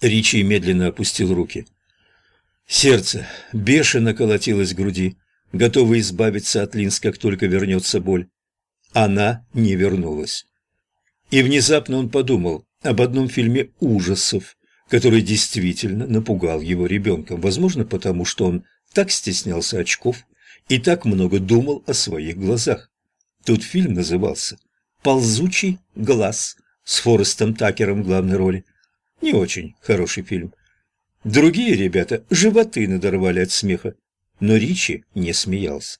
Ричи медленно опустил руки. Сердце бешено колотилось в груди, готовый избавиться от линз, как только вернется боль. Она не вернулась. И внезапно он подумал об одном фильме ужасов, который действительно напугал его ребенком, возможно, потому что он так стеснялся очков и так много думал о своих глазах. Тут фильм назывался «Ползучий глаз» с Форестом Такером в главной роли. Не очень хороший фильм. Другие ребята животы надорвали от смеха, но Ричи не смеялся.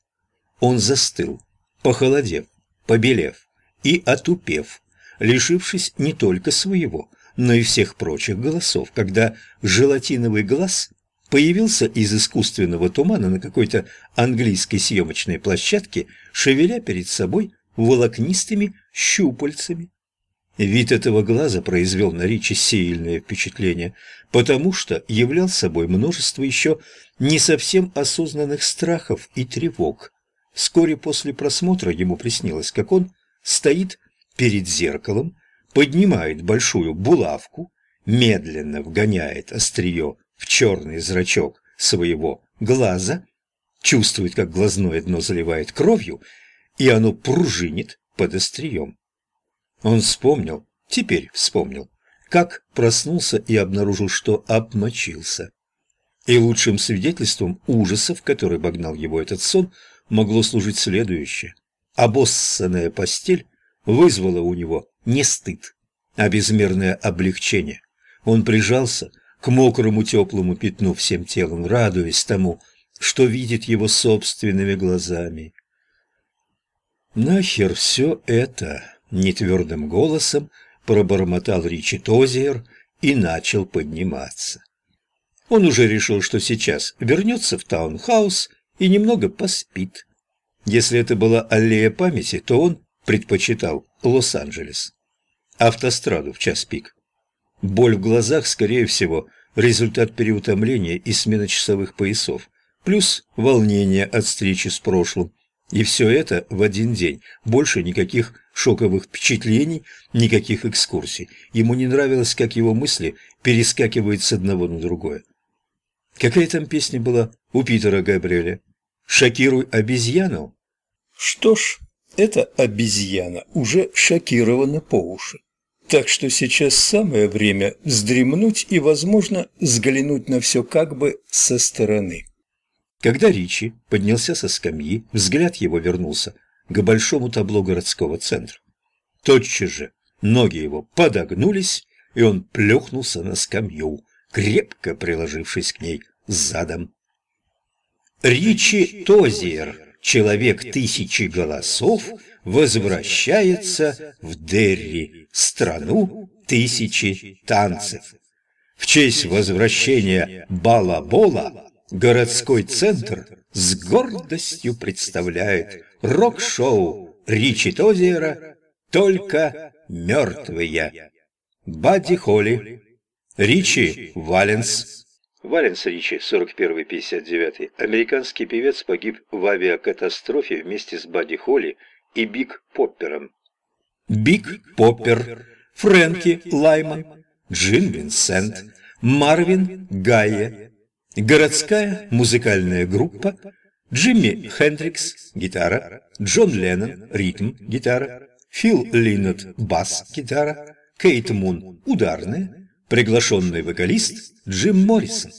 Он застыл, похолодев, побелев и отупев, лишившись не только своего, но и всех прочих голосов, когда желатиновый глаз появился из искусственного тумана на какой-то английской съемочной площадке, шевеля перед собой волокнистыми щупальцами. Вид этого глаза произвел на Ричи сильное впечатление, потому что являл собой множество еще не совсем осознанных страхов и тревог. Вскоре после просмотра ему приснилось, как он стоит перед зеркалом, поднимает большую булавку, медленно вгоняет острие в черный зрачок своего глаза, чувствует, как глазное дно заливает кровью, и оно пружинит под острием. Он вспомнил, теперь вспомнил, как проснулся и обнаружил, что обмочился. И лучшим свидетельством ужасов, который обогнал его этот сон, могло служить следующее. Обоссанная постель вызвала у него не стыд, а безмерное облегчение. Он прижался к мокрому теплому пятну всем телом, радуясь тому, что видит его собственными глазами. «Нахер все это?» — нетвердым голосом пробормотал Ричи Тозиер и начал подниматься. Он уже решил, что сейчас вернется в таунхаус и немного поспит. Если это была аллея памяти, то он предпочитал Лос-Анджелес. Автостраду в час пик. Боль в глазах, скорее всего, результат переутомления и смены часовых поясов, плюс волнение от встречи с прошлым. И все это в один день. Больше никаких шоковых впечатлений, никаких экскурсий. Ему не нравилось, как его мысли перескакивают с одного на другое. Какая там песня была у Питера Габриэля? «Шокируй обезьяну»? Что ж, эта обезьяна уже шокирована по уши. Так что сейчас самое время вздремнуть и, возможно, взглянуть на все как бы со стороны. Когда Ричи поднялся со скамьи, взгляд его вернулся к большому табло городского центра. Тотчас же ноги его подогнулись, и он плюхнулся на скамью, крепко приложившись к ней задом. Ричи Тозиер, человек тысячи голосов, возвращается в Дерри, страну тысячи танцев. В честь возвращения Балабола городской центр с гордостью представляет рок-шоу Ричи Тозиера «Только мертвые». Бадди Холли, Ричи Валенс. Валенс Ричи, 41-59, американский певец, погиб в авиакатастрофе вместе с Бадди Холли и Биг Поппером. Биг Поппер, Фрэнки Лайман, Джин Винсент, Марвин Гайе, городская музыкальная группа, Джимми Хендрикс – гитара, Джон Леннон – ритм, гитара, Фил Линнет – бас, гитара, Кейт Мун – ударные, приглашенный вокалист Джим Моррисон.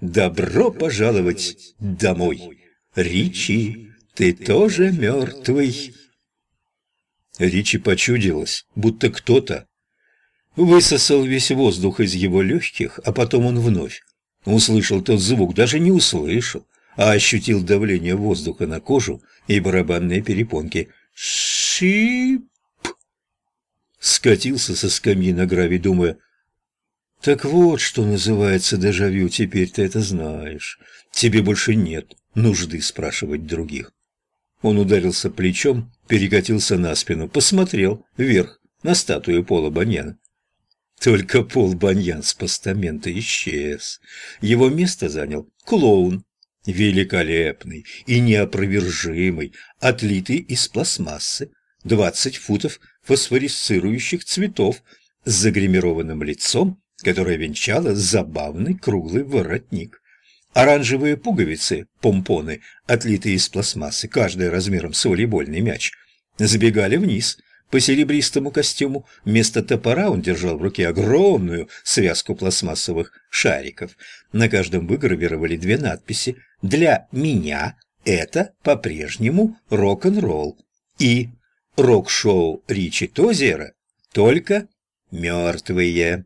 Добро пожаловать домой, Ричи, ты тоже мертвый. Ричи почудилось, будто кто-то высосал весь воздух из его легких, а потом он вновь услышал тот звук, даже не услышал, а ощутил давление воздуха на кожу и барабанные перепонки. Шип! Скатился со скамьи на гравий, думая, «Так вот, что называется дежавю, теперь ты это знаешь. Тебе больше нет нужды спрашивать других». Он ударился плечом, перекатился на спину, посмотрел вверх на статую Пола Баньяна. Только Пол Баньян с постамента исчез. Его место занял клоун, великолепный и неопровержимый, отлитый из пластмассы, двадцать футов фосфорисцирующих цветов с загримированным лицом которая венчала забавный круглый воротник. Оранжевые пуговицы, помпоны, отлитые из пластмассы, каждая размером с волейбольный мяч, забегали вниз по серебристому костюму. Вместо топора он держал в руке огромную связку пластмассовых шариков. На каждом выгравировали две надписи «Для меня это по-прежнему рок-н-ролл» и «Рок-шоу Ричи Тозера только мертвые».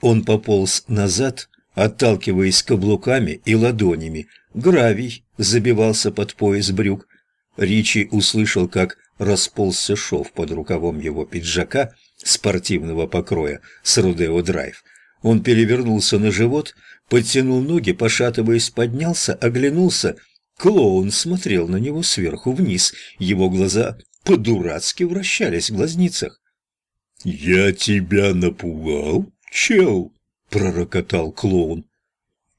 Он пополз назад, отталкиваясь каблуками и ладонями. Гравий забивался под пояс брюк. Ричи услышал, как расползся шов под рукавом его пиджака спортивного покроя с Рудео Драйв. Он перевернулся на живот, подтянул ноги, пошатываясь, поднялся, оглянулся. Клоун смотрел на него сверху вниз. Его глаза по-дурацки вращались в глазницах. «Я тебя напугал?» «Чел!» — пророкотал клоун.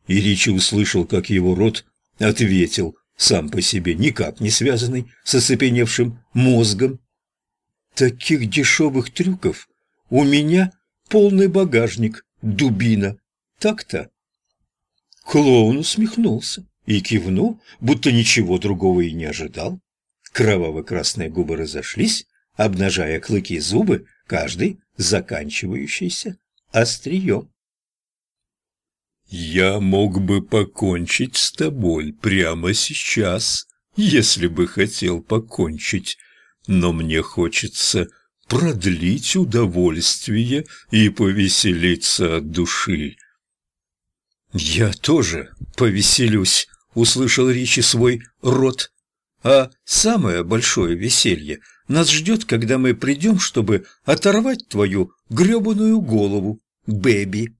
И Ричи услышал, как его рот ответил, сам по себе никак не связанный с оцепеневшим мозгом. «Таких дешевых трюков у меня полный багажник, дубина. Так-то?» Клоун усмехнулся и кивнул, будто ничего другого и не ожидал. Кроваво-красные губы разошлись, обнажая клыки зубы, каждый заканчивающийся острием. «Я мог бы покончить с тобой прямо сейчас, если бы хотел покончить, но мне хочется продлить удовольствие и повеселиться от души». «Я тоже повеселюсь», — услышал Ричи свой рот. «А самое большое веселье нас ждет, когда мы придем, чтобы оторвать твою гребаную голову, Бэби.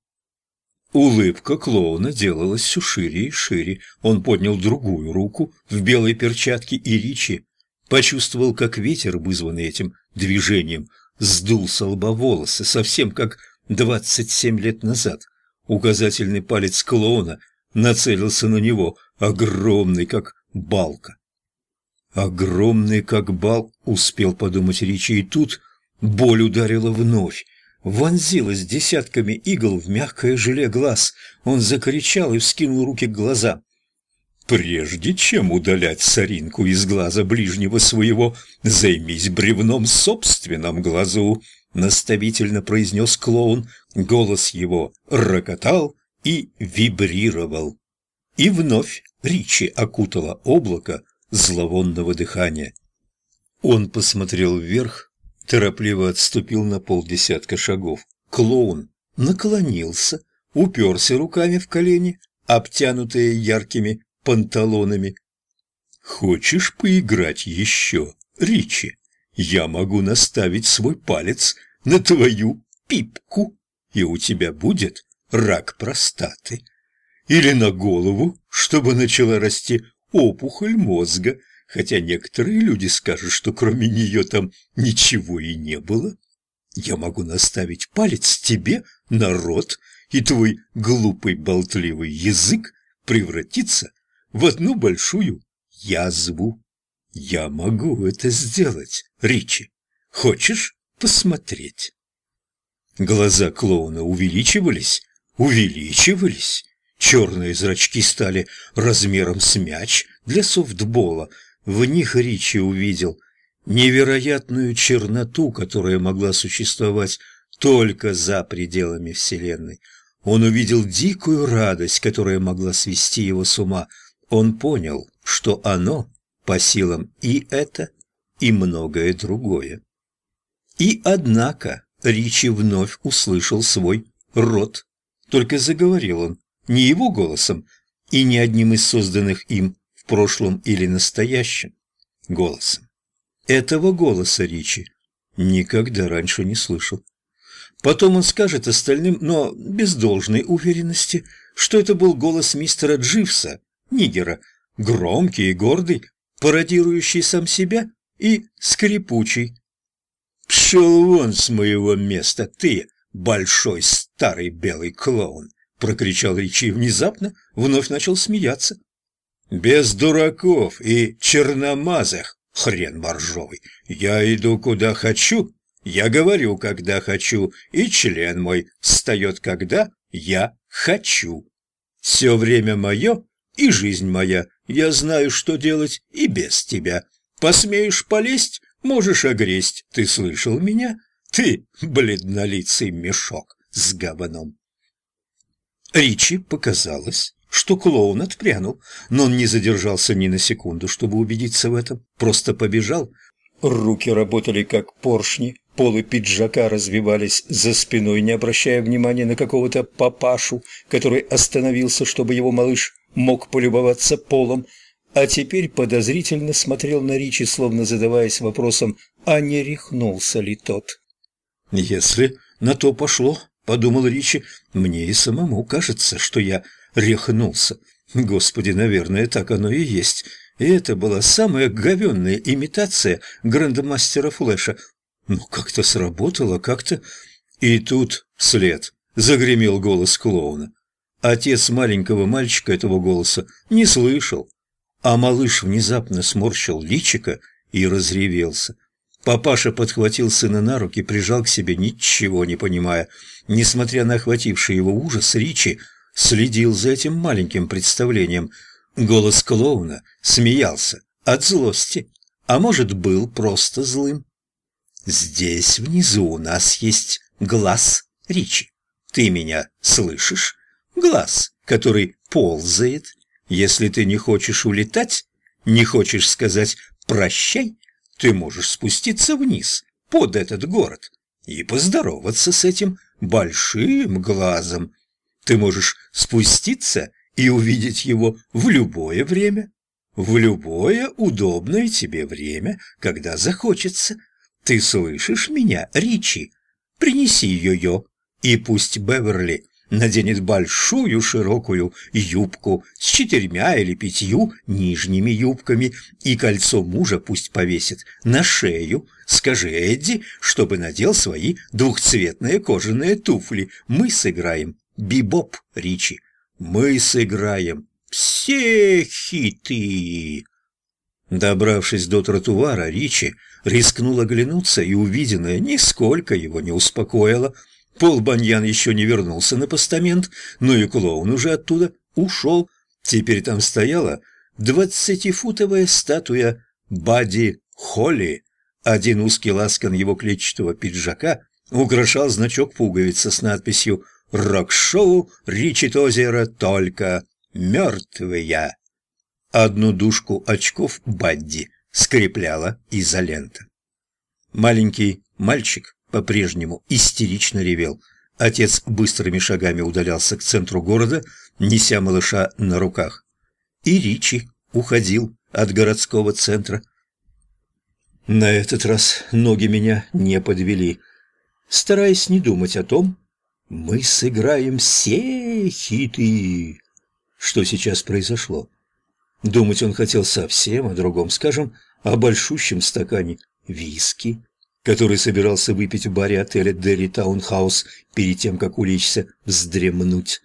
Улыбка клоуна делалась все шире и шире. Он поднял другую руку в белой перчатке, и Ричи почувствовал, как ветер, вызванный этим движением, сдул с лба волосы, совсем как двадцать семь лет назад. Указательный палец клоуна нацелился на него, огромный, как балка. Огромный, как бал, успел подумать Ричи, и тут боль ударила вновь вонзилась десятками игл в мягкое желе глаз. Он закричал и вскинул руки к глазам. «Прежде чем удалять соринку из глаза ближнего своего, займись бревном в собственном глазу», — наставительно произнес клоун. Голос его рокотал и вибрировал. И вновь Ричи окутало облако зловонного дыхания. Он посмотрел вверх торопливо отступил на полдесятка шагов. Клоун наклонился, уперся руками в колени, обтянутые яркими панталонами. «Хочешь поиграть еще, Ричи? Я могу наставить свой палец на твою пипку, и у тебя будет рак простаты. Или на голову, чтобы начала расти опухоль мозга, хотя некоторые люди скажут, что кроме нее там ничего и не было. Я могу наставить палец тебе на рот, и твой глупый болтливый язык превратится в одну большую язву. Я могу это сделать, Ричи. Хочешь посмотреть? Глаза клоуна увеличивались, увеличивались. Черные зрачки стали размером с мяч для софтбола, в них Ричи увидел невероятную черноту, которая могла существовать только за пределами Вселенной. Он увидел дикую радость, которая могла свести его с ума. Он понял, что оно по силам и это, и многое другое. И однако Ричи вновь услышал свой рот. Только заговорил он не его голосом и не одним из созданных им прошлом или настоящем голосом. Этого голоса Ричи никогда раньше не слышал. Потом он скажет остальным, но без должной уверенности, что это был голос мистера Дживса, нигера, громкий и гордый, пародирующий сам себя и скрипучий. «Пшел вон с моего места, ты, большой старый белый клоун!» — прокричал Ричи и внезапно вновь начал смеяться. Без дураков и черномазых, хрен моржовый. Я иду куда хочу, Я говорю, когда хочу, и член мой встает, когда я хочу. Все время мое и жизнь моя. Я знаю, что делать и без тебя. Посмеешь полезть, можешь огресть. Ты слышал меня? Ты, бледнолицый мешок с говном. Ричи показалось, что клоун отпрянул, но он не задержался ни на секунду, чтобы убедиться в этом. Просто побежал. Руки работали как поршни, полы пиджака развивались за спиной, не обращая внимания на какого-то папашу, который остановился, чтобы его малыш мог полюбоваться полом, а теперь подозрительно смотрел на Ричи, словно задаваясь вопросом, а не рехнулся ли тот. «Если на то пошло, — подумал Ричи, — мне и самому кажется, что я рехнулся. Господи, наверное, так оно и есть. И это была самая говенная имитация грандмастера Флэша. Ну, как-то сработало, как-то... И тут след. Загремел голос клоуна. Отец маленького мальчика этого голоса не слышал. А малыш внезапно сморщил личико и разревелся. Папаша подхватил сына на руки, прижал к себе, ничего не понимая. Несмотря на охвативший его ужас, Ричи следил за этим маленьким представлением. Голос клоуна смеялся от злости, а может, был просто злым. «Здесь внизу у нас есть глаз, Ричи. Ты меня слышишь? Глаз, который ползает. Если ты не хочешь улетать, не хочешь сказать «прощай», ты можешь спуститься вниз, под этот город, и поздороваться с этим большим глазом, ты можешь спуститься и увидеть его в любое время, в любое удобное тебе время, когда захочется. Ты слышишь меня, Ричи? Принеси ее, и пусть Беверли наденет большую широкую юбку с четырьмя или пятью нижними юбками, и кольцо мужа пусть повесит на шею. Скажи Эдди, чтобы надел свои двухцветные кожаные туфли. Мы сыграем бибоп, Ричи. Мы сыграем все хиты. Добравшись до тротуара, Ричи рискнул оглянуться, и увиденное нисколько его не успокоило. Пол Баньян еще не вернулся на постамент, но и клоун уже оттуда ушел. Теперь там стояла двадцатифутовая статуя Бади Холли. Один узкий ласкан его клетчатого пиджака украшал значок пуговицы с надписью «Холли» рок-шоу Ричит озеро только мертвые. Одну дужку очков Бадди скрепляла изолента. Маленький мальчик по-прежнему истерично ревел. Отец быстрыми шагами удалялся к центру города, неся малыша на руках. И Ричи уходил от городского центра. На этот раз ноги меня не подвели. Стараясь не думать о том, мы сыграем все хиты. Что сейчас произошло? Думать он хотел совсем о другом, скажем, о большущем стакане виски, который собирался выпить в баре отеля Дерри Таунхаус перед тем, как улечься вздремнуть.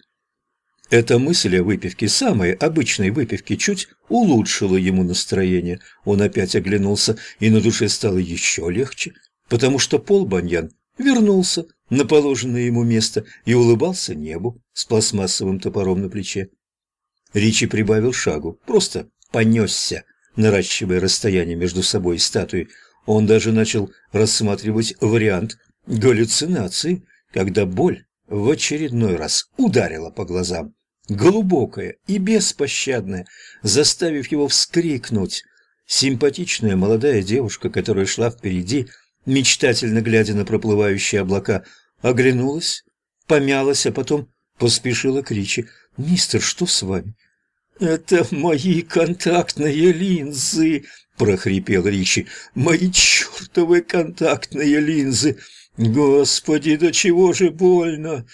Эта мысль о выпивке, самой обычной выпивке, чуть улучшила ему настроение. Он опять оглянулся, и на душе стало еще легче, потому что Пол Баньян вернулся на положенное ему место и улыбался небу с пластмассовым топором на плече. Ричи прибавил шагу, просто понесся, наращивая расстояние между собой и статуей. Он даже начал рассматривать вариант галлюцинации, когда боль в очередной раз ударила по глазам, глубокая и беспощадная, заставив его вскрикнуть. Симпатичная молодая девушка, которая шла впереди, мечтательно глядя на проплывающие облака, оглянулась, помялась, а потом поспешила к Ричи. «Мистер, что с вами?» «Это мои контактные линзы!» — прохрипел Ричи. «Мои чертовы контактные линзы! Господи, до чего же больно!»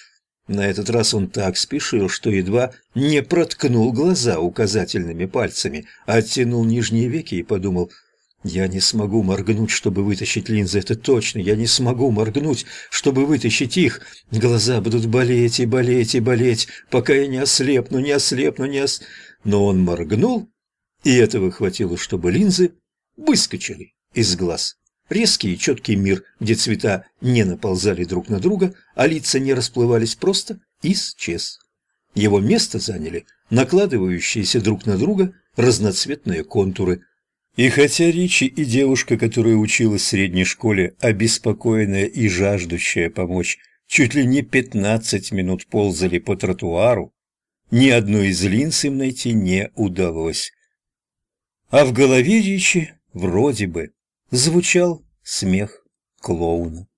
На этот раз он так спешил, что едва не проткнул глаза указательными пальцами, оттянул нижние веки и подумал — я не смогу моргнуть, чтобы вытащить линзы, это точно. Я не смогу моргнуть, чтобы вытащить их. Глаза будут болеть и болеть и болеть, пока я не ослепну, не ослепну, не ос... Но он моргнул, и этого хватило, чтобы линзы выскочили из глаз. Резкий и четкий мир, где цвета не наползали друг на друга, а лица не расплывались, просто исчез. Его место заняли накладывающиеся друг на друга разноцветные контуры. И хотя Ричи и девушка, которая училась в средней школе, обеспокоенная и жаждущая помочь, чуть ли не пятнадцать минут ползали по тротуару, ни одной из линз им найти не удалось. А в голове Ричи вроде бы звучал смех клоуна.